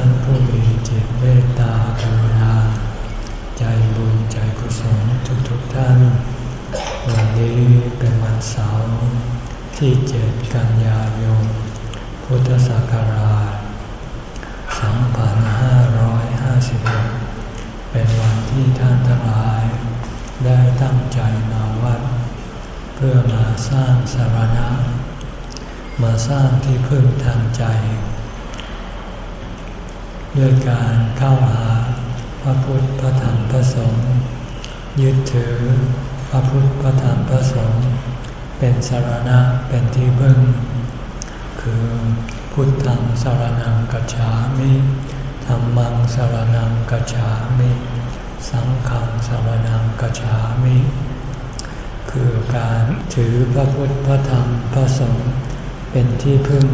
ท่านผู้มีจิตเมตตากรุณา ใจบุญใจกุศลทุกๆทท่าน วันนี้เป็นวันเสาร์ที่เจ็ดกันยายน พุทธศักราช 2556 เป็นวันที่ท่านทั้งหลาย ได้ตั้งใจมาวัด เพื่อมาสร้างสารณะ มาสร้างที่พึ่งทางใจ ด้วยการเข้าหาพระพุทธพระธรรมพระสงฆ์ยึดถือพระพุทธพระธรรมพระสงฆ์เป็นสารณะเป็นที่พึ่ง คือพุทธังสารนังกัจฉามิธรรมังสารนังกัจฉามิ สังฆังสารนังกัจฉามิ คือการถือพระพุทธพระธรรมพระสงฆ์เป็นที่พึ่ง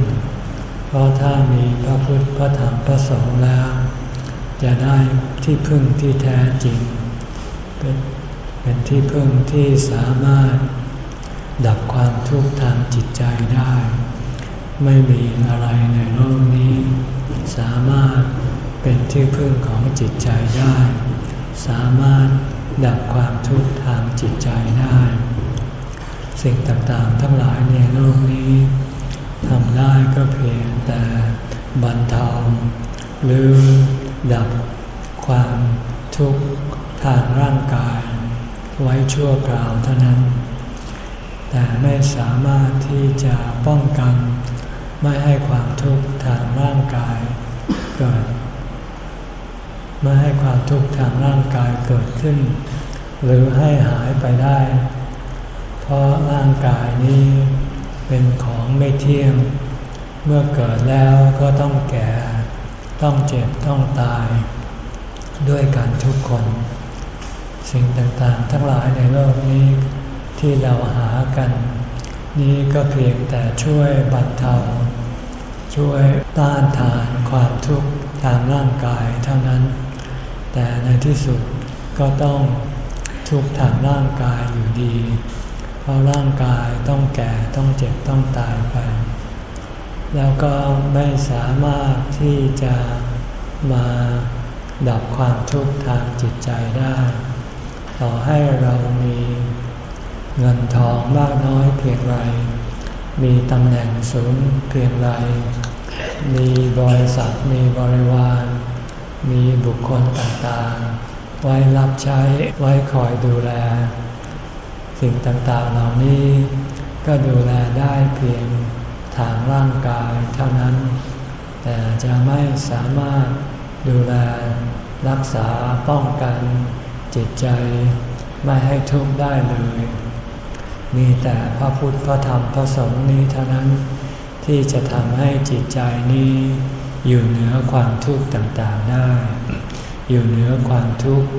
ราะถ้ามีพระพุทธพระธรรมพระสงฆ์แล้ว จะได้ที่พึ่งที่แท้จริง เป็นเป็นที่พึ่งที่สามารถดับความทุกข์ทางจิตใจได้ ไม่มีอะไรในโลกนี้ สามารถเป็นที่พึ่งของจิตใจได้ สามารถดับความทุกข์ทางจิตใจได้ สิ่งต่างๆทั้งหลายในโลกนี้ ทำได้ก็เพียงแต่บรรเทาหรือดับความทุกข์ทางร่างกาย ไว้ชั่วคราวเท่านั้น แต่ไม่สามารถที่จะป้องกัน ไม่ให้ความทุกข์ทางร่างกายเกิดไม่ให้ความทุกข์ทางร่างกายเกิดขึ้น หรือให้หายไปได้ เพราะร่างกายนี้ เป็นของไม่เที่ยง เมื่อเกิดแล้วก็ต้องแก่ ต้องเจ็บ ต้องตาย ด้วยกันทุกคน สิ่งต่างๆ ทั้งหลายในโลกนี้ที่เราหากัน นี้ก็เพียงแต่ช่วยบรรเทา ช่วยต้านทานความทุกข์ทางร่างกายเท่านั้น แต่ในที่สุดก็ต้องทุกข์ทางร่างกายอยู่ดี เพราะร่างกายต้องแก่ต้องเจ็บต้องตายไป แล้วก็ไม่สามารถที่จะมาดับความทุกข์ทางจิตใจได้ ต่อให้เรามีเงินทองมากน้อยเพียงไร มีตำแหน่งสูงเพียงไร มีบริษัทมีบริวาร มีบุคคลต่างๆ ไว้รับใช้ไว้คอยดูแล สิ่งต่างๆเหล่านี้ ก็ดูแลได้เพียงทางร่างกายเท่านั้น แต่จะไม่สามารถดูแลรักษาป้องกันจิตใจไม่ให้ทุกข์ได้เลย มีแต่พระพุทธพระธรรมพระสงฆ์นี้เท่านั้น ที่จะทำให้จิตใจนี้อยู่เหนือความทุกข์ต่างๆได้ อยู่เหนือความทุกข์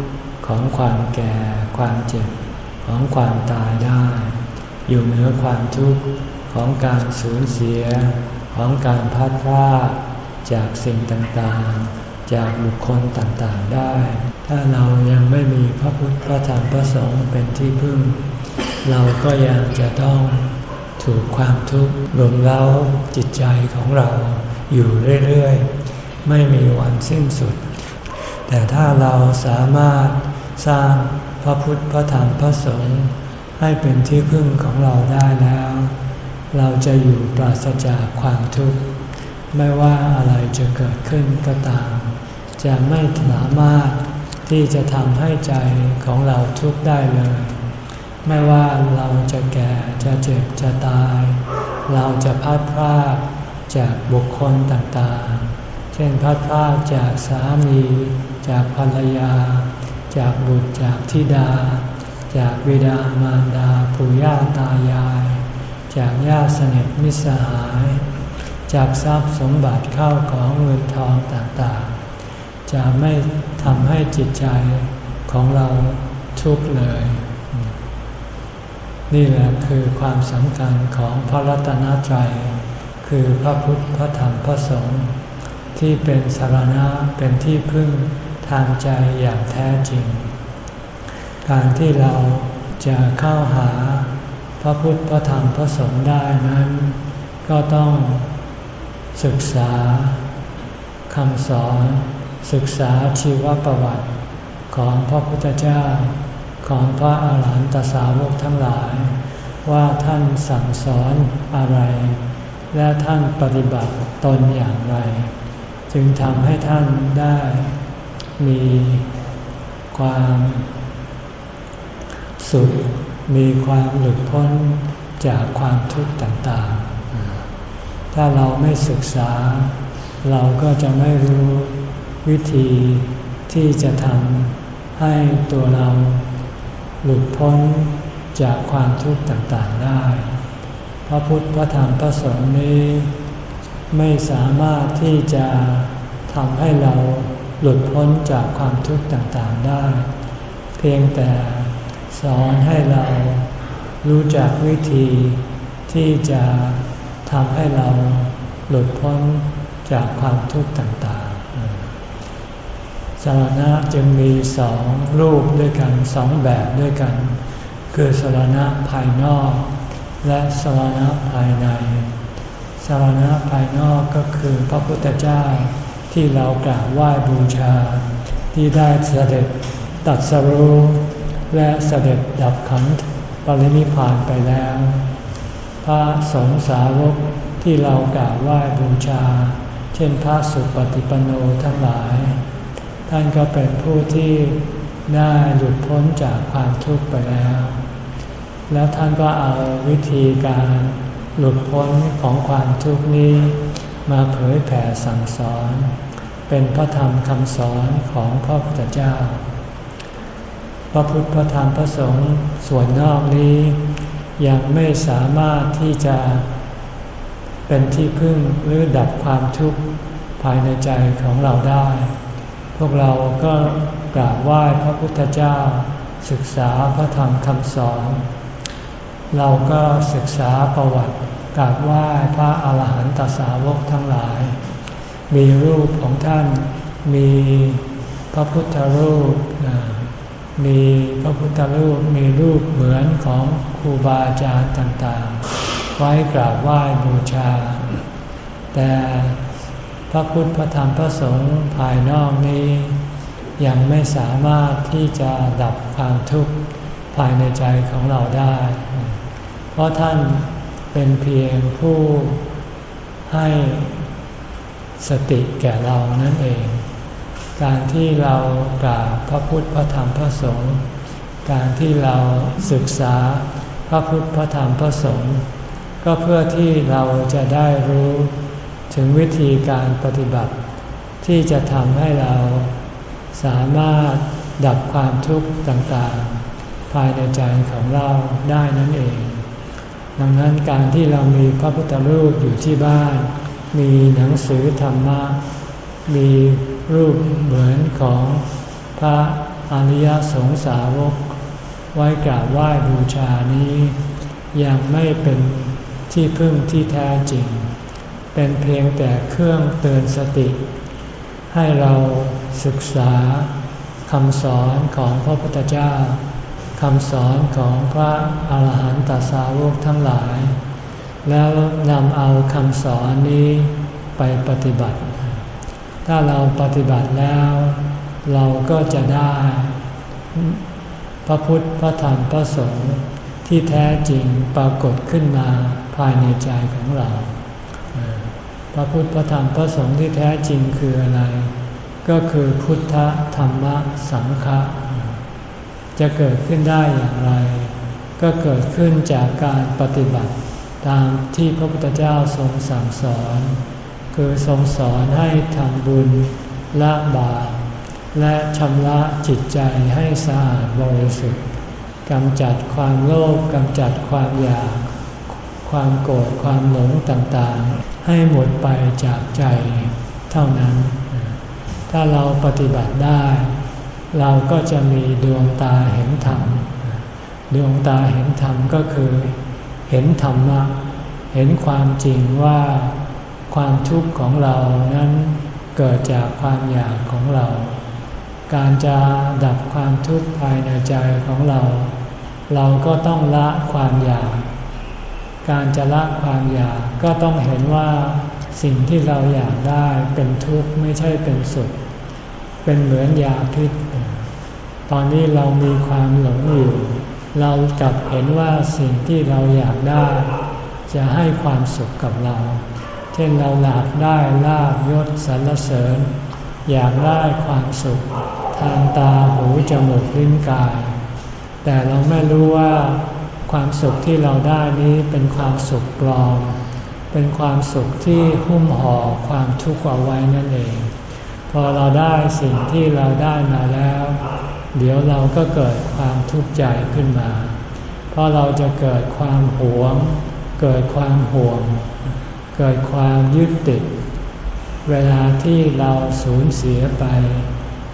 ของความแก่ความเจ็บ ของความตายได้ อยู่เหนือความทุกข์ของการสูญเสีย ของการพัดพลาดจากสิ่งต่างๆ จากบุคคลต่างๆได้ ถ้าเรายังไม่มีพระพุทธพระธรรมพระสงฆ์เป็นที่พึ่ง เราก็ยังจะต้องถูกความทุกข์รุมเร้าจิตใจของเราอยู่เรื่อยๆ ไม่มีวันสิ้นสุด แต่ถ้าเราสามารถ สร้างพระพุทธพระธรรมพระสงฆ์ให้เป็นที่พึ่งของเราได้แล้ว เราจะอยู่ปราศจากความทุกข์ไม่ว่าอะไรจะเกิดขึ้นก็ตาม จะไม่สามารถที่จะทำให้ใจของเราทุกข์ได้เลย ไม่ว่าเราจะแก่จะเจ็บจะตาย เราจะพัดพลาดจากบุคคลต่างๆ เช่นพัดพลาดจากสามี จากภรรยา จากบุตรจากธิดา จากวิดามารดาปู่ย่าตายาย จากญาติสนิทมิสหาย จากทรัพย์สมบัติเข้าของเงินทองต่างๆ จะไม่ทำให้จิตใจของเราทุกข์เลย นี่แหละคือความสำคัญของพระรัตนตรัยคือพระพุทธพระธรรมพระสงฆ์ที่เป็นสารณะเป็นที่พึ่ง ทางใจอย่างแท้จริง การที่เราจะเข้าหาพระพุทธพระธรรมพระสงฆ์ได้นั้น ก็ต้องศึกษาคำสอนศึกษาชีวประวัติของพระพุทธเจ้าของพระอาหารหันตสาวกทั้งหลาย ว่าท่านสั่งสอนอะไร และท่านปฏิบัติตนอย่างไร จึงทำให้ท่านได้ มีความสุข มีความหลุดพ้นจากความทุกข์ต่างๆ ถ้าเราไม่ศึกษา เราก็จะไม่รู้วิธีที่จะทำให้ตัวเราหลุดพ้นจากความทุกข์ต่างๆได้ พระพุทธ พระธรรม พระสงฆ์นี้ ไม่สามารถที่จะทำให้เรา หลุดพ้นจากความทุกข์ต่างๆได้ เพียงแต่สอนให้เรารู้จักวิธีที่จะทำให้เราหลุดพ้นจากความทุกข์ต่างๆสารณะจึงมีสองรูปด้วยกันสองแบบด้วยกัน คือสารณะภายนอก และสารณะภายในสารณะภายนอกก็คือพระพุทธเจ้า ที่เรากราบไหว้บูชา ที่ได้เสด็จตัดสรู้และเสด็จดับขันธ์ปรินิพานไปแล้ว พระสงฆ์สาวกที่เรากราบไหว้บูชา เช่นพระสุปฏิปันโนทั้งหลาย ท่านก็เป็นผู้ที่ได้หลุดพ้นจากความทุกข์ไปแล้ว แล้วท่านก็เอาวิธีการหลุดพ้นของความทุกข์นี้ มาเผยแผ่สั่งสอน เป็นพระธรรมคำสอนของพระพุทธเจ้า พระพุทธพระธรรมพระสงฆ์ส่วนนอกนี้ ยังไม่สามารถที่จะเป็นที่พึ่งหรือดับความทุกข์ภายในใจของเราได้ พวกเราก็กราบไหว้พระพุทธเจ้า ศึกษาพระธรรมคำสอน เราก็ศึกษาประวัติกราบไหว้พระอาหารหันตสาวกทั้งหลาย มีรูปของท่าน มีพระพุทธรูป มีพระพุทธรูป มีรูปเหมือนของครูบาอาจารย์ต่างๆ ไว้กราบไหว้บูชา แต่พระพุทธพระธรรมพระสงฆ์ภายนอกนี้ ยังไม่สามารถที่จะดับความทุกข์ภายในใจของเราได้ เพราะท่านเป็นเพียงผู้ให้สติแก่เรานั่นเอง การที่เรากราบพระพุทธพระธรรมพระสงฆ์การที่เราศึกษาพระพุทธพระธรรมพระสงฆ์ก็เพื่อที่เราจะได้รู้ถึงวิธีการปฏิบัติ ที่จะทำให้เราสามารถดับความทุกข์ต่างๆ ภายในใจของเราได้นั่นเอง ดังนั้นการที่เรามีพระพุทธรูปอยู่ที่บ้าน มีหนังสือธรรมะ มีรูปเหมือนของพระอริยสงสาวก ไว้กราบไหว้บูชานี้ ยังไม่เป็นที่พึ่งที่แท้จริง เป็นเพียงแต่เครื่องเตือนสติ ให้เราศึกษาคำสอนของพระพุทธเจ้า คำสอนของพระอาหารหันตสาวกทั้งหลาย แล้วนำเอาคำสอนนี้ไปปฏิบัติ ถ้าเราปฏิบัติแล้ว เราก็จะได้ พระพุทธพระธรรมพระสงฆ์ที่แท้จริงปรากฏขึ้นมาภายในใจของเรา พระพุทธพระธรรมพระสงฆ์ที่แท้จริงคืออะไร ก็คือพุทธธรรมสังฆะ จะเกิดขึ้นได้อย่างไร ก็เกิดขึ้นจากการปฏิบัติตามที่พระพุทธเจ้าทรงสั่งสอน คือทรงสอนให้ทำบุญละบาปและชำระจิตใจให้สะอาดบริสุทธิ์กำจัดความโลภกำจัดความอยาก ความโกรธความหลงต่างๆ ให้หมดไปจากใจเท่านั้น ถ้าเราปฏิบัติได้ เราก็จะมีดวงตาเห็นธรรม ดวงตาเห็นธรรมก็คือ เห็นธรรมะ เห็นความจริงว่าความทุกข์ของเรานั้นเกิดจากความอยากของเรา การจะดับความทุกข์ภายในใจของเรา เราก็ต้องละความอยาก การจะละความอยากก็ต้องเห็นว่าสิ่งที่เราอยากได้เป็นทุกข์ไม่ใช่เป็นสุข เป็นเหมือนยาพิษ ตอนนี้เรามีความหลงอยู่ เรากลับเห็นว่าสิ่งที่เราอยากได้ จะให้ความสุขกับเรา เช่นเราอยากได้ลาบยศสรรเสริญ อยากได้ความสุข ทางตาหูจมูกลิ้นกาย แต่เราไม่รู้ว่าความสุขที่เราได้นี้เป็นความสุขปลอม เป็นความสุขที่หุ้มห่อความทุกข์เอาไว้นั่นเอง พอเราได้สิ่งที่เราได้มาแล้ว เดี๋ยวเราก็เกิดความทุกข์ใจขึ้นมา เพราะเราจะเกิดความหวง เกิดความห่วง เกิดความยึดติด เวลาที่เราสูญเสียไป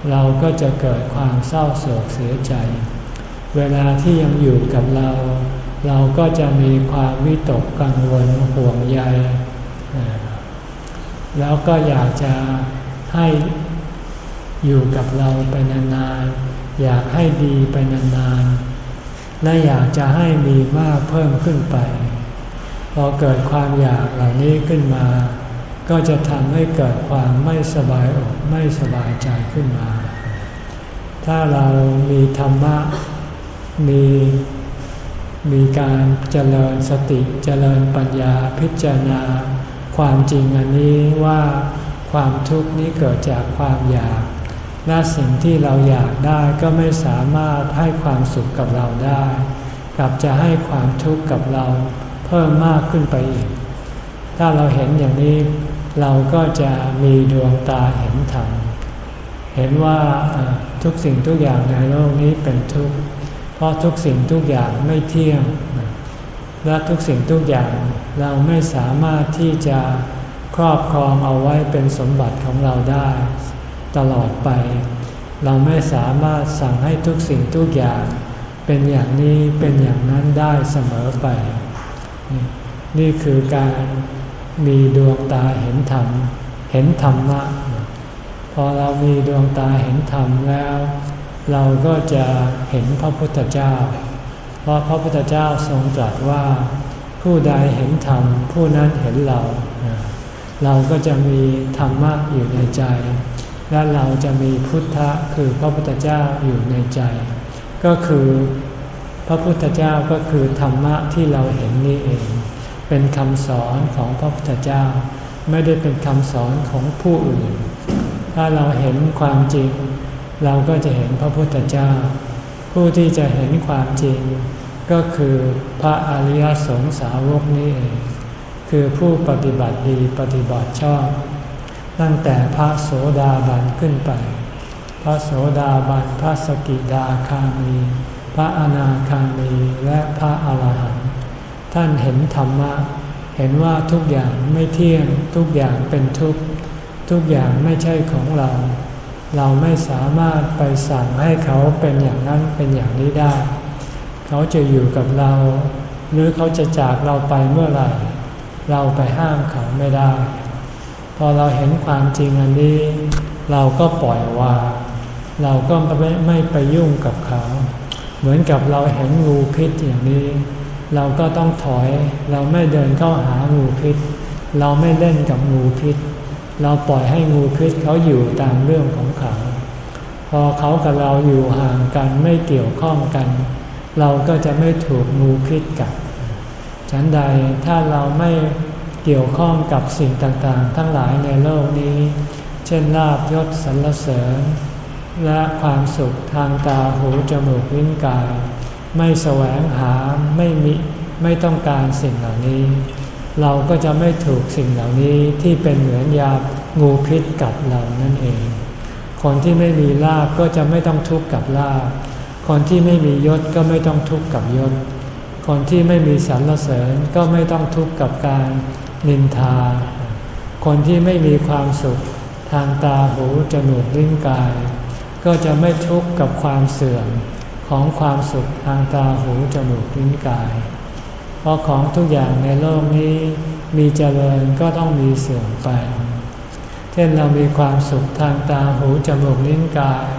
เราก็จะเกิดความเศร้าโศกเสียใจ เวลาที่ยังอยู่กับเรา เราก็จะมีความวิตกกังวลห่วงใย แล้วก็อยากจะให้อยู่กับเราไปนานๆ อยากให้ดีไปนานๆ และอยากจะให้มีมากเพิ่มขึ้นไป พอเกิดความอยากเหล่านี้ขึ้นมา ก็จะทำให้เกิดความไม่สบายอกไม่สบายใจขึ้นมา ถ้าเรามีธรรมะ มีมีการเจริญสติเจริญปัญญาพิจารณา ความจริงอันนี้ว่าความทุกข์นี้เกิดจากความอยาก และสิ่งที่เราอยากได้ก็ไม่สามารถให้ความสุขกับเราได้ กลับจะให้ความทุกข์กับเราเพิ่มมากขึ้นไปอีก ถ้าเราเห็นอย่างนี้ เราก็จะมีดวงตาเห็นธรรมเห็นว่าทุกสิ่งทุกอย่างในโลกนี้เป็นทุกข์เพราะทุกสิ่งทุกอย่างไม่เที่ยง และทุกสิ่งทุกอย่างเราไม่สามารถที่จะครอบครองเอาไว้เป็นสมบัติของเราได้ ตลอดไป เราไม่สามารถสั่งให้ทุกสิ่งทุกอย่าง เป็นอย่างนี้เป็นอย่างนั้นได้เสมอไป นี่คือการมีดวงตาเห็นธรรม เห็นธรรมะ พอเรามีดวงตาเห็นธรรมแล้ว เราก็จะเห็นพระพุทธเจ้า เพราะพระพุทธเจ้าทรงตรัสว่าผู้ใดเห็นธรรมผู้นั้นเห็นเรา เราก็จะมีธรรมะอยู่ในใจ และเราจะมีพุทธะคือพระพุทธเจ้าอยู่ในใจ ก็คือพระพุทธเจ้าก็คือธรรมะที่เราเห็นนี่เอง เป็นคำสอนของพระพุทธเจ้า ไม่ได้เป็นคำสอนของผู้อื่น ถ้าเราเห็นความจริง เราก็จะเห็นพระพุทธเจ้า ผู้ที่จะเห็นความจริง ก็คือพระอริยสงสาวกนี้เอง คือผู้ปฏิบัติดีปฏิบัติชอบ ตั้งแต่พระโสดาบันขึ้นไป พระโสดาบัน พระสกิดาคามี พระอนาคามี และพระอาหารหันต์ ท่านเห็นธรรมะ เห็นว่าทุกอย่างไม่เที่ยง ทุกอย่างเป็นทุกข์ ทุกอย่างไม่ใช่ของเรา เราไม่สามารถไปสั่งให้เขาเป็นอย่างนั้นเป็นอย่างนี้ได้ เขาจะอยู่กับเรา หรือเขาจะจากเราไปเมื่อไหร่ เราไปห้ามเขาไม่ได้ อเราเห็นความจริงอันนี้ เราก็ปล่อยวางเราก็ไม่ไม่ไปยุ่งกับเขา เหมือนกับเราเห็นงูพิษอย่างนี้ เราก็ต้องถอย เราไม่เดินเข้าหางูพิษ เราไม่เล่นกับงูพิษ เราปล่อยให้งูพิษเขาอยู่ตามเรื่องของเขา พอเขากับเราอยู่ห่างกันไม่เกี่ยวข้องกัน เราก็จะไม่ถูกงูพิษกัดฉันใดถ้าเราไม่ เกี่ยวข้องกับสิ่งต่างๆ ทั้งหลายในโลกนี้ เช่นลาบยศสรรเสริญ และความสุขทางตาหูจมูกลิ้นกาย ไม่แสวงหาไม่มีไม่ต้องการสิ่งเหล่านี้ เราก็จะไม่ถูกสิ่งเหล่านี้ที่เป็นเหมือนยางูพิษกัดเรานั่นเอง คนที่ไม่มีลาบก็จะไม่ต้องทุกข์กับลาบคนที่ไม่มียศก็ไม่ต้องทุกข์กับยศคนที่ไม่มีสรรเสริญก็ไม่ต้องทุกข์กับการ นินทา คนที่ไม่มีความสุขทางตาหูจมูกลิ้นกาย ก็จะไม่ทุกข์กับความเสื่อมของความสุขทางตาหูจมูกลิ้นกาย เพราะของทุกอย่างในโลกนี้มีเจริญก็ต้องมีเสื่อมไป เช่นเรามีความสุขทางตาหูจมูกลิ้นกาย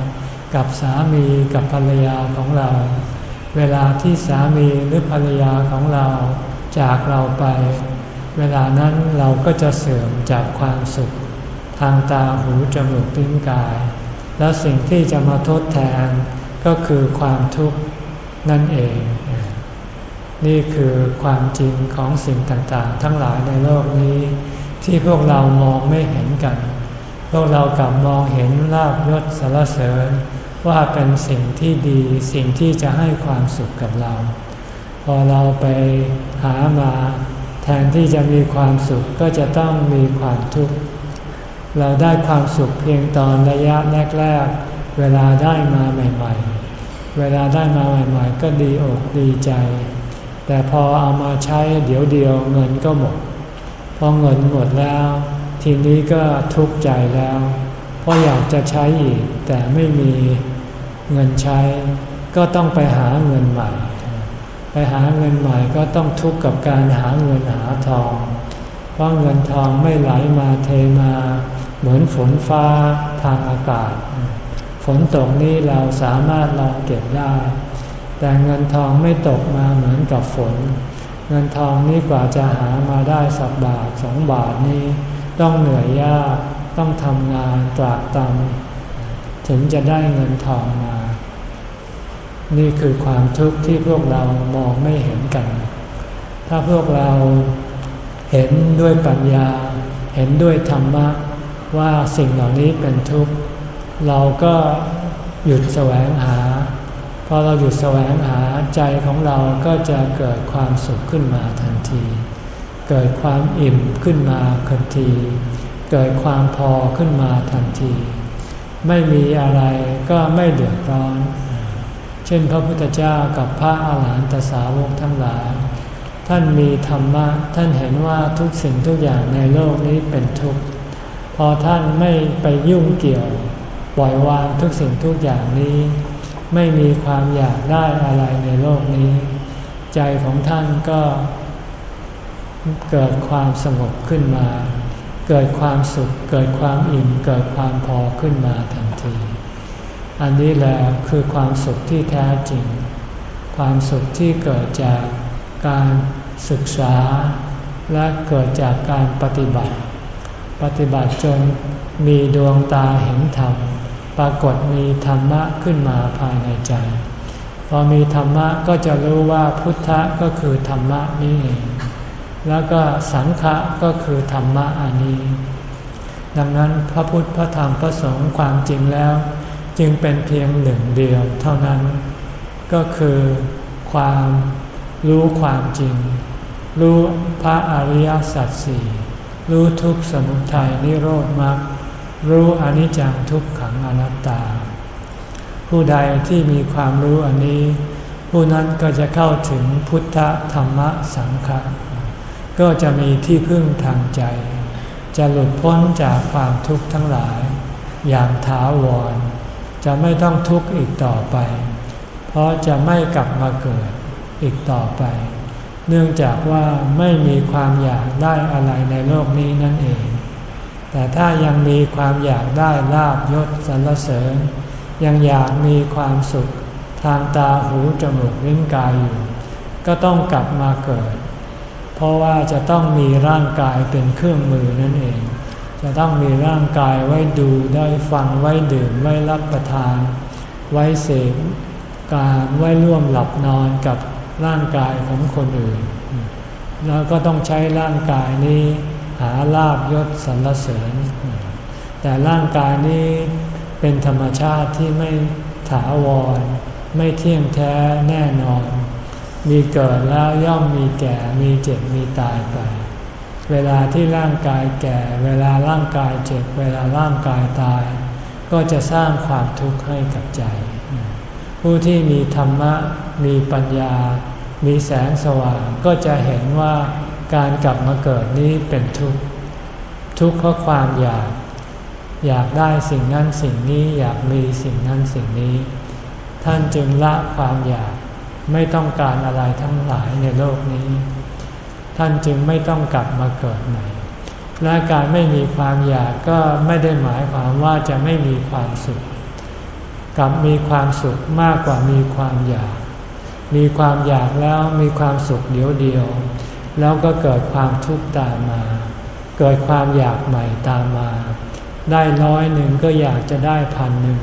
กับสามีกับภรรยาของเรา เวลาที่สามีหรือภรรยาของเราจากเราไป เวลานั้นเราก็จะเสื่อมจากความสุข ทางตาหูจมูกลิ้นกาย และสิ่งที่จะมาทดแทนก็คือความทุกข์นั่นเอง นี่คือความจริงของสิ่งต่างๆ ทั้งหลายในโลกนี้ ที่พวกเรามองไม่เห็นกัน พวกเรากลับมองเห็นลาบยศสารเสริญ ว่าเป็นสิ่งที่ดีสิ่งที่จะให้ความสุขกับเรา พอเราไปหามา แทนที่จะมีความสุขก็จะต้องมีความทุกข์ เราได้ความสุขเพียงตอนระยะแรกๆ เวลาได้มาใหม่ๆ เวลาได้มาใหม่ๆ ก็ดีอกดีใจ แต่พอเอามาใช้เดี๋ยวเดียวเงินก็หมด พอเงินหมดแล้ว ทีนี้ก็ทุกข์ใจแล้ว เพราะอยากจะใช้อีกแต่ไม่มีเงินใช้ ก็ต้องไปหาเงินใหม่ ไปหาเงินใหม่ก็ต้องทุกข์กับการหาเงินหาทอง เพราะเงินทองไม่ไหลมาเทมา เหมือนฝนฟ้าทางอากาศ ฝนตกนี้เราสามารถรองเก็บได้ แต่เงินทองไม่ตกมาเหมือนกับฝน เงินทองนี้กว่าจะหามาได้สักบาทสองบาทนี้ ต้องเหนื่อยยากต้องทำงานตรากตำถึงจะได้เงินทองมา นี่คือความทุกข์ที่พวกเรามองไม่เห็นกัน ถ้าพวกเราเห็นด้วยปัญญา เห็นด้วยธรรมะว่าสิ่งเหล่านี้เป็นทุกข์ เราก็หยุดแสวงหา พอเราหยุดแสวงหาใจของเราก็จะเกิดความสุขขึ้นมาทันที เกิดความอิ่มขึ้นมาทันที เกิดความพอขึ้นมาทันที ไม่มีอะไรก็ไม่เดือดร้อน ช่นพระพุทธเจ้ากับพระอาหารหันตสาวกทั้งหลาย ท่านมีธรรมะ ท่านเห็นว่าทุกสิ่งทุกอย่างในโลกนี้เป็นทุกข์ พอท่านไม่ไปยุ่งเกี่ยว ปล่อยวางทุกสิ่งทุกอย่างนี้ ไม่มีความอยากได้อะไรในโลกนี้ ใจของท่านก็ เกิดความสงบขึ้นมา เกิดความสุข เกิดความอิ่ม เกิดความพอขึ้นมาทันที อันนี้แหละคือความสุขที่แท้จริง ความสุขที่เกิดจากการศึกษา และเกิดจากการปฏิบัติ ปฏิบัติจนมีดวงตาเห็นธรรม ปรากฏมีธรรมะขึ้นมาภายในใจ พอมีธรรมะก็จะรู้ว่าพุทธะก็คือธรรมะนี่เองแล้วก็สังฆะก็คือธรรมะอันนี้ ดังนั้นพระพุทธพระธรรมพระสงฆ์ความจริงแล้ว จึงเป็นเพียงหนึ่งเดียวเท่านั้น ก็คือความรู้ความจริง รู้พระอริยสัจสี่รู้ทุกสมุทัยนิโรธมรรครู้อนิจจังทุกขังอนัตตา ผู้ใดที่มีความรู้อันนี้ ผู้นั้นก็จะเข้าถึงพุทธธรรมสังฆะก็จะมีที่พึ่งทางใจ จะหลุดพ้นจากความทุกข์ทั้งหลาย อย่างถาวร จะไม่ต้องทุกข์อีกต่อไป เพราะจะไม่กลับมาเกิดอีกต่อไป เนื่องจากว่าไม่มีความอยากได้อะไรในโลกนี้นั่นเอง แต่ถ้ายังมีความอยากได้ลาบยศสรรเสริญ ยังอยากมีความสุขทางตาหูจมูกลิ้นกายอยู่ ก็ต้องกลับมาเกิด เพราะว่าจะต้องมีร่างกายเป็นเครื่องมือนั่นเอง จะต้องมีร่างกายไว้ดูได้ฟังไว้ดื่มไว้รับประทาน ไว้เสพการไว้ร่วมหลับนอนกับร่างกายของคนอื่น แล้วก็ต้องใช้ร่างกายนี้หาลาบยศสรรเสริญ แต่ร่างกายนี้เป็นธรรมชาติที่ไม่ถาวร ไม่เที่ยงแท้แน่นอน มีเกิดแล้วย่อมมีแก่มีเจ็บมีตายไป เวลาที่ร่างกายแก่ เวลาร่างกายเจ็บ เวลาร่างกายตาย ก็จะสร้างความทุกข์ให้กับใจ ผู้ที่มีธรรมะ มีปัญญา มีแสงสว่าง ก็จะเห็นว่าการกลับมาเกิดนี้เป็นทุกข์ ทุกข์เพราะความอยาก อยากได้สิ่งนั้นสิ่งนี้อยากมีสิ่งนั้นสิ่งนี้ ท่านจึงละความอยากไม่ต้องการอะไรทั้งหลายในโลกนี้ ท่านจึงไม่ต้องกลับมาเกิดใหม่ และการไม่มีความอยากก็ไม่ได้หมายความว่าจะไม่มีความสุขกลับมีความสุขมากกว่ามีความอยาก มีความอยากแล้วมีความสุขเดียวเดียว แล้วก็เกิดความทุกข์ตามมา เกิดความอยากใหม่ตามมา ได้ร้อยหนึ่งก็อยากจะได้พันหนึ่ง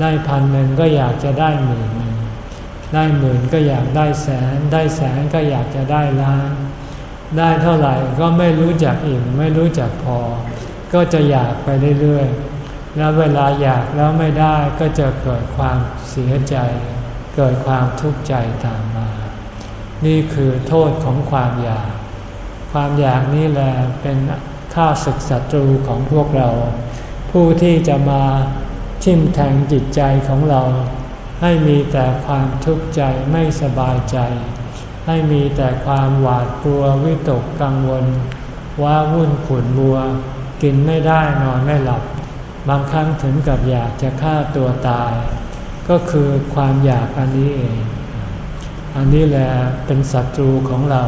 ได้พันหนึ่งก็อยากจะได้หมื่นหนึ่ง ได้หมื่นก็อยากได้แสน ได้แสนก็อยากจะได้ล้าน ได้เท่าไหร่ก็ไม่รู้จักอิ่มไม่รู้จักพอ ก็จะอยากไปเรื่อยๆ แล้วเวลาอยากแล้วไม่ได้ก็จะเกิดความเสียใจ เกิดความทุกข์ใจตามมา นี่คือโทษของความอยาก ความอยากนี่แหละเป็นข้าศึกศัตรูของพวกเรา ผู้ที่จะมาทิ่มแทงจิตใจของเรา ให้มีแต่ความทุกข์ใจไม่สบายใจ ให้มีแต่ความหวาดกลัววิตกกังวล ว่าวุ่นขุนบัว กินไม่ได้นอนไม่หลับ บางครั้งถึงกับอยากจะฆ่าตัวตาย ก็คือความอยากอันนี้เอง อันนี้แหละเป็นศัตรูของเรา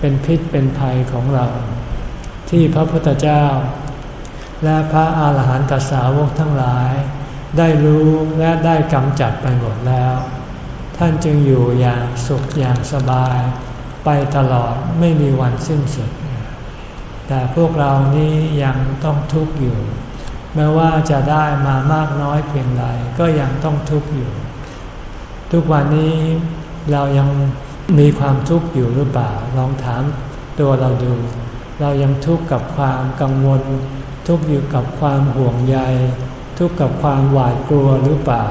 เป็นพิษเป็นภัยของเรา ที่พระพุทธเจ้า และพระอาหารหันตสาวกทั้งหลาย ได้รู้และได้กำจัดไปหมดแล้ว ท่านจึงอยู่อย่างสุขอย่างสบาย ไปตลอดไม่มีวันสิ้นสุด แต่พวกเรานี้ยังต้องทุกข์อยู่ไม่ว่าจะได้มามากน้อยเพียงไรก็ยังต้องทุกข์อยู่ ทุกวันนี้เรายังมีความทุกข์อยู่หรือเปล่าลองถามตัวเราดู เรายังทุกข์กับความกังวล ทุกข์อยู่กับความห่วงใย ทุกข์กับความหวาดกลัวหรือเปล่า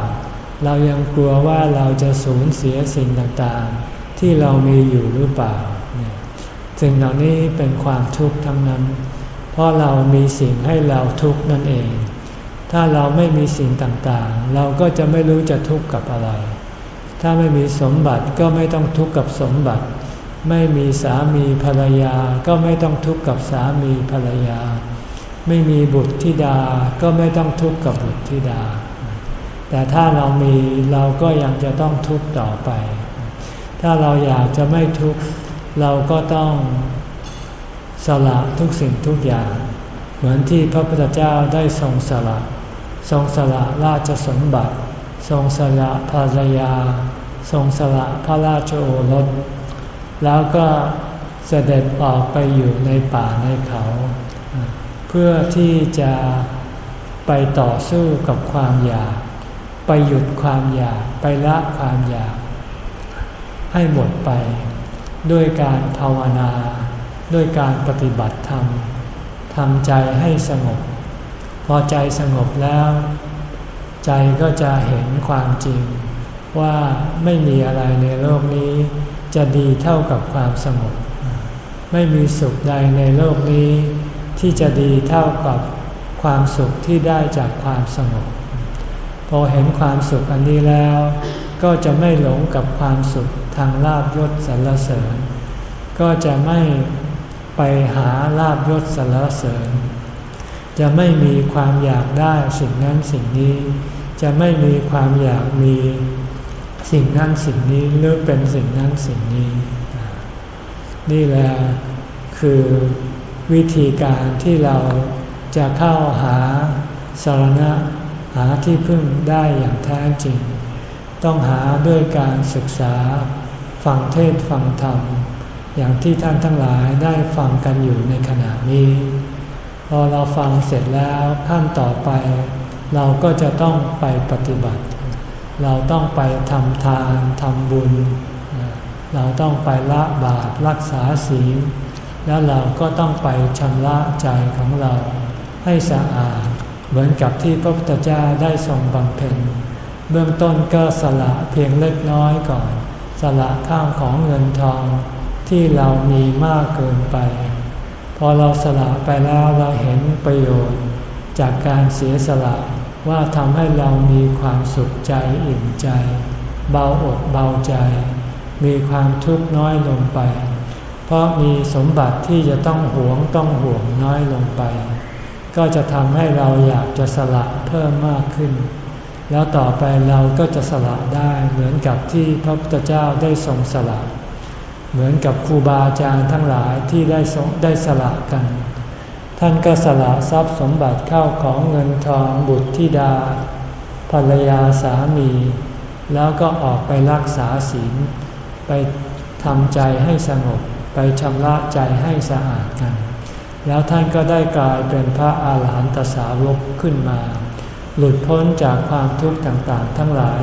เรายังกลัวว่าเราจะสูญเสียสิ่งต่างๆ ที่เรามีอยู่หรือเปล่า สิ่งเหล่านี้เป็นความทุกข์ทั้งนั้น เพราะเรามีสิ่งให้เราทุกข์นั่นเอง ถ้าเราไม่มีสิ่งต่างๆ เราก็จะไม่รู้จะทุกข์กับอะไร ถ้าไม่มีสมบัติก็ไม่ต้องทุกข์กับสมบัติ ไม่มีสามีภรรยา ก็ไม่ต้องทุกข์กับสามีภรรยา ไม่มีบุตรธิดา ก็ไม่ต้องทุกข์กับบุตรธิดา แต่ถ้าเรามีเราก็ยังจะต้องทุกข์ต่อไป ถ้าเราอยากจะไม่ทุกข์เราก็ต้องสละทุกสิ่งทุกอย่าง เหมือนที่พระพุทธเจ้าได้ทรงสละ ทรงสละราชสมบัติ ทรงสละภรรยา ทรงสละพระราชโอรส แล้วก็เสด็จออกไปอยู่ในป่าในเขา เพื่อที่จะไปต่อสู้กับความอยาก ไปหยุดความอยากไปละความอยาก ให้หมดไป ด้วยการภาวนา ด้วยการปฏิบัติธรรมทำใจให้สงบ พอใจสงบแล้ว ใจก็จะเห็นความจริง ว่าไม่มีอะไรในโลกนี้ จะดีเท่ากับความสงบ ไม่มีสุขใดในโลกนี้ ที่จะดีเท่ากับความสุขที่ได้จากความสงบ พอเห็นความสุขอันนี้แล้ว ก็จะไม่หลงกับความสุขทางลาบยศสรรเสริญ ก็จะไม่ไปหาลาบยศสรรเสริญ จะไม่มีความอยากได้สิ่งนั้นสิ่งนี้ จะไม่มีความอยากมีสิ่งนั้นสิ่งนี้หรือเป็นสิ่งนั้นสิ่งนี้ นี่แหละคือวิธีการที่เราจะเข้าหาสารณะ หาที่พึ่งได้อย่างแท้จริง ต้องหาด้วยการศึกษาฟังเทศฟังธรรม อย่างที่ท่านทั้งหลายได้ฟังกันอยู่ในขณะนี้ พอเราฟังเสร็จแล้วขั้นต่อไป เราก็จะต้องไปปฏิบัติ เราต้องไปทำทานทำบุญ เราต้องไปละบาปรักษาศีลแล้วเราก็ต้องไปชำระใจของเราให้สะอาด เหมือนกับที่พระพุทธเจ้าได้ทรงบำเพ็ญ เบื้องต้นก็สละเพียงเล็กน้อยก่อน สละข้าวของเงินทองที่เรามีมากเกินไป พอเราสละไปแล้วเราเห็นประโยชน์ จากการเสียสละว่าทำให้เรามีความสุขใจอิ่มใจ เบาอกเบาใจ มีความทุกข์น้อยลงไป เพราะมีสมบัติที่จะต้องหวงต้องห่วงน้อยลงไป ก็จะทำให้เราอยากจะสละเพิ่มมากขึ้น แล้วต่อไปเราก็จะสละได้เหมือนกับที่พระพุทธเจ้าได้ทรงสละ เหมือนกับครูบาอาจารย์ทั้งหลายที่ได้ได้สละกัน ท่านก็สละทรัพย์สมบัติเข้าของเงินทองบุตรธิดา ภรรยาสามี แล้วก็ออกไปรักษาศีลไปทำใจให้สงบไปชำระใจให้สะอาดกัน แล้วท่านก็ได้กลายเป็นพระอาหารหันตสาวกขึ้นมา หลุดพ้นจากความทุกข์ต่างๆ ทั้งหลาย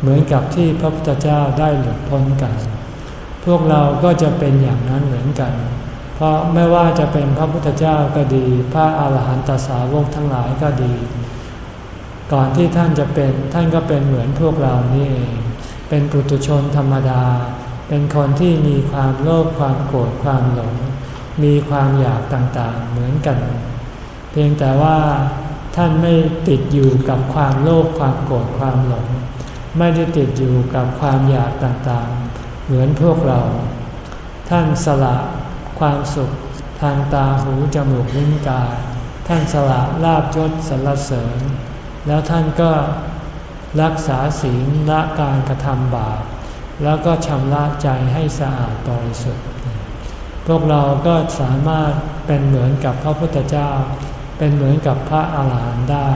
เหมือนกับที่พระพุทธเจ้าได้หลุดพ้นกัน พวกเราก็จะเป็นอย่างนั้นเหมือนกัน เพราะไม่ว่าจะเป็นพระพุทธเจ้าก็ดี พระอาหารหันตสาวกทั้งหลายก็ดี ก่อนที่ท่านจะเป็นท่านก็เป็นเหมือนพวกเรานี่เอง เป็นปุถุชนธรรมดา เป็นคนที่มีความโลภความโกรธความหลง มีความอยากต่างๆเหมือนกัน เพียงแต่ว่าท่านไม่ติดอยู่กับความโลภความโกรธความหลง ไม่ได้ติดอยู่กับความอยากต่างๆ เหมือนพวกเรา ท่านสละความสุขทางตาหูจมูกลิ้นกาย ท่านสละลาบยศสรรเสริญ แล้วท่านก็รักษาศีลละการกระทำบาปแล้วก็ชำระใจให้สะอาดบริสุทธิ์ พวกเราก็สามารถเป็นเหมือนกับพระพุทธเจ้า เป็นเหมือนกับพระอาหารหันต์ได้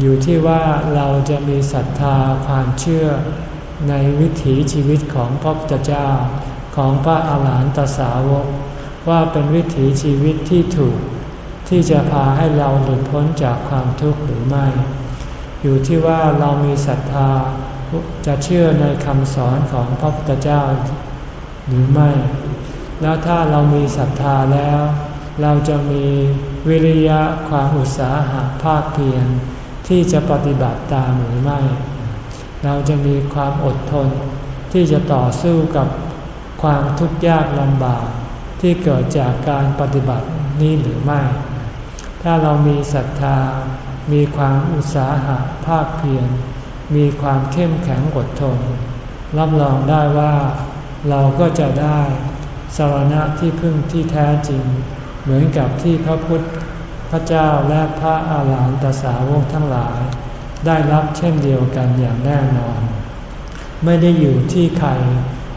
อยู่ที่ว่าเราจะมีศรัทธาความเชื่อในวิถีชีวิตของพระพุทธเจ้า ของพระอาหารหันตสาวก ว่าเป็นวิถีชีวิตที่ถูก ที่จะพาให้เราหลุดพ้นจากความทุกข์หรือไม่ อยู่ที่ว่าเรามีศรัทธาจะเชื่อในคำสอนของพระพุทธเจ้า หรือไม่ แล้วถ้าเรามีศรัทธาแล้ว เราจะมีวิริยะความอุตสาหะภาคเพียรที่จะปฏิบัติตามหรือไม่ เราจะมีความอดทน ที่จะต่อสู้กับความทุกข์ยากลำบากที่เกิดจากการปฏิบัตินี้หรือไม่ ถ้าเรามีศรัทธา มีความอุตสาหะภาคเพียร มีความเข้มแข็งอดทน รับรองได้ว่าเราก็จะได้ สารณะที่พึ่งที่แท้จริง เหมือนกับที่พระพุทธพระเจ้าและพระอาหารหันตสาวกทั้งหลาย ได้รับเช่นเดียวกันอย่างแน่นอน ไม่ได้อยู่ที่ใคร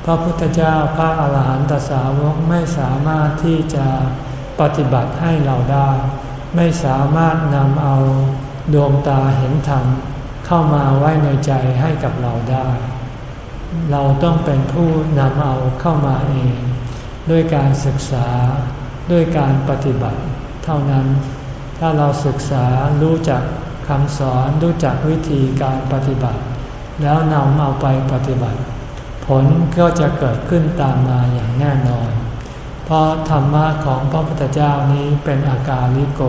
พระพุทธเจ้าพระอาหารหันตสาวกไม่สามารถที่จะปฏิบัติให้เราได้ ไม่สามารถนำเอาดวงตาเห็นธรรมเข้ามาไว้ในใจให้กับเราได้ เราต้องเป็นผู้นำเอาเข้ามาเอง ด้วยการศึกษาด้วยการปฏิบัติ เท่านั้น ถ้าเราศึกษารู้จักคำสอนรู้จักวิธีการปฏิบัติ แล้วนำเอาไปปฏิบัติ ผลก็จะเกิดขึ้นตามมาอย่างแน่นอน เพราะธรรมะของพระพุทธเจ้านี้เป็นอาการลิโก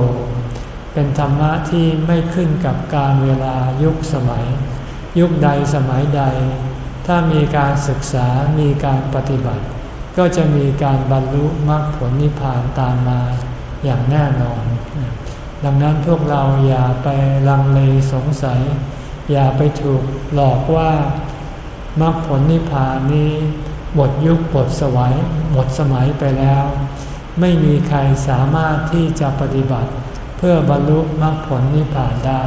เป็นธรรมะที่ไม่ขึ้นกับการเวลายุคสมัย ยุคใดสมัยใด ถ้ามีการศึกษามีการปฏิบัติ ก็จะมีการบรรลุมรรคผลนิพพานตามมาอย่างแน่นอน ดังนั้นพวกเราอย่าไปลังเลสงสัย อย่าไปถูกหลอกว่ามรรคผลนิพพานนี้หมดยุคหมดสมัยหมดสมัยไปแล้ว ไม่มีใครสามารถที่จะปฏิบัติเพื่อบรรลุมรรคผลนิพพานได้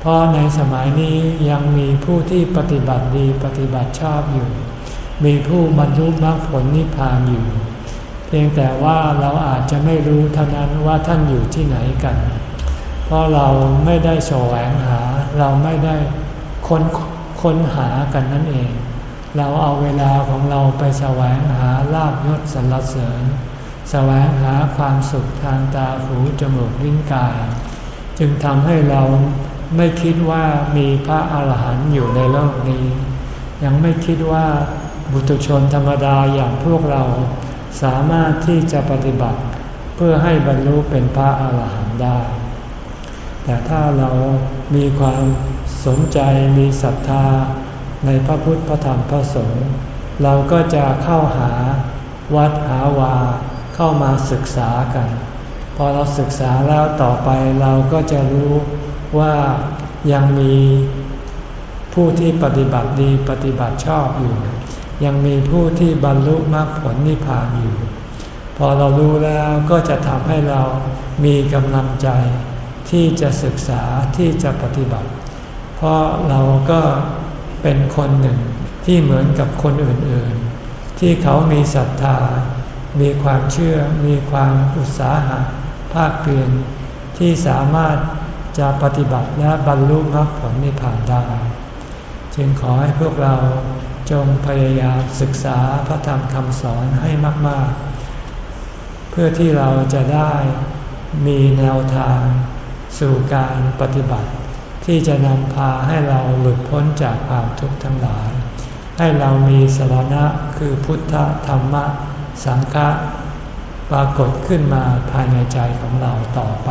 เพราะในสมัยนี้ยังมีผู้ที่ปฏิบัติดีปฏิบัติชอบอยู่ มีผู้บรรลุมรรคผลนิพพานอยู่ เพียงแต่ว่าเราอาจจะไม่รู้เท่านั้นว่าท่านอยู่ที่ไหนกัน เพราะเราไม่ได้แสวงหา เราไม่ได้ค้นค้นหากันนั่นเอง เราเอาเวลาของเราไปแสวงหาลาบยศสรรเสริญ แสวงหาความสุขทางตาหูจมูกลิ้นกาย จึงทำให้เราไม่คิดว่ามีพระอาหารหันต์อยู่ในโลกนี้ ยังไม่คิดว่า บุตุชนธรรมดาอย่างพวกเราสามารถที่จะปฏิบัติเพื่อให้บรรลุเป็นพระอาหารหันต์ได้ แต่ถ้าเรามีความสนใจมีศรัทธาในพระพุทธพระธรรมพระสงฆ์เราก็จะเข้าหาวัดหาวาเข้ามาศึกษากัน พอเราศึกษาแล้วต่อไปเราก็จะรู้ว่ายังมีผู้ที่ปฏิบัติดีปฏิบัติชอบอยู่ ยังมีผู้ที่บรรลุมรรคผลนิพพานอยู่ พอเรารู้แล้วก็จะทำให้เรามีกำลังใจ ที่จะศึกษาที่จะปฏิบัติ เพราะเราก็เป็นคนหนึ่งที่เหมือนกับคนอื่นๆ ที่เขามีศรัทธา มีความเชื่อ มีความอุตสาหะภาคเพียรที่สามารถจะปฏิบัติและบรรลุมรรคผลนิพพานได้ จึงขอให้พวกเรา จงพยายามศึกษาพระธรรมคำสอนให้มาก ๆ เพื่อที่เราจะได้มีแนวทางสู่การปฏิบัติ ที่จะนำพาให้เราหลุดพ้นจากความทุกข์ทั้งหลาย ให้เรามีสรณะคือพุทธธรรมะ สังฆะปรากฏขึ้นมาภายในใจของเราต่อไป